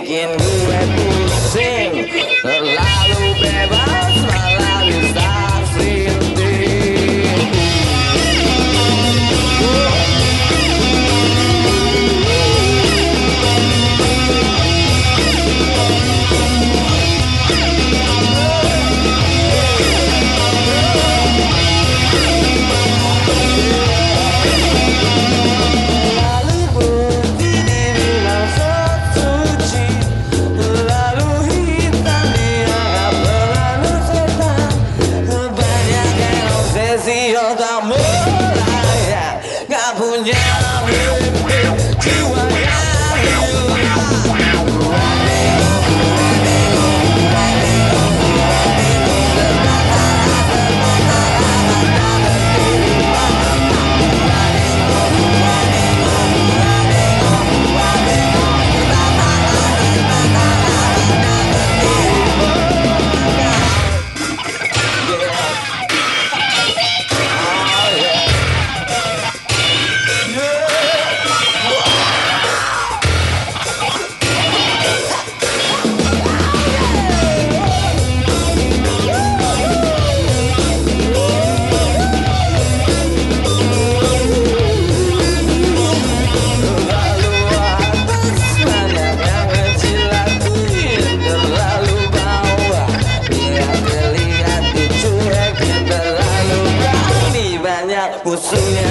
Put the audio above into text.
begin. amor, ay, ay, 我思念。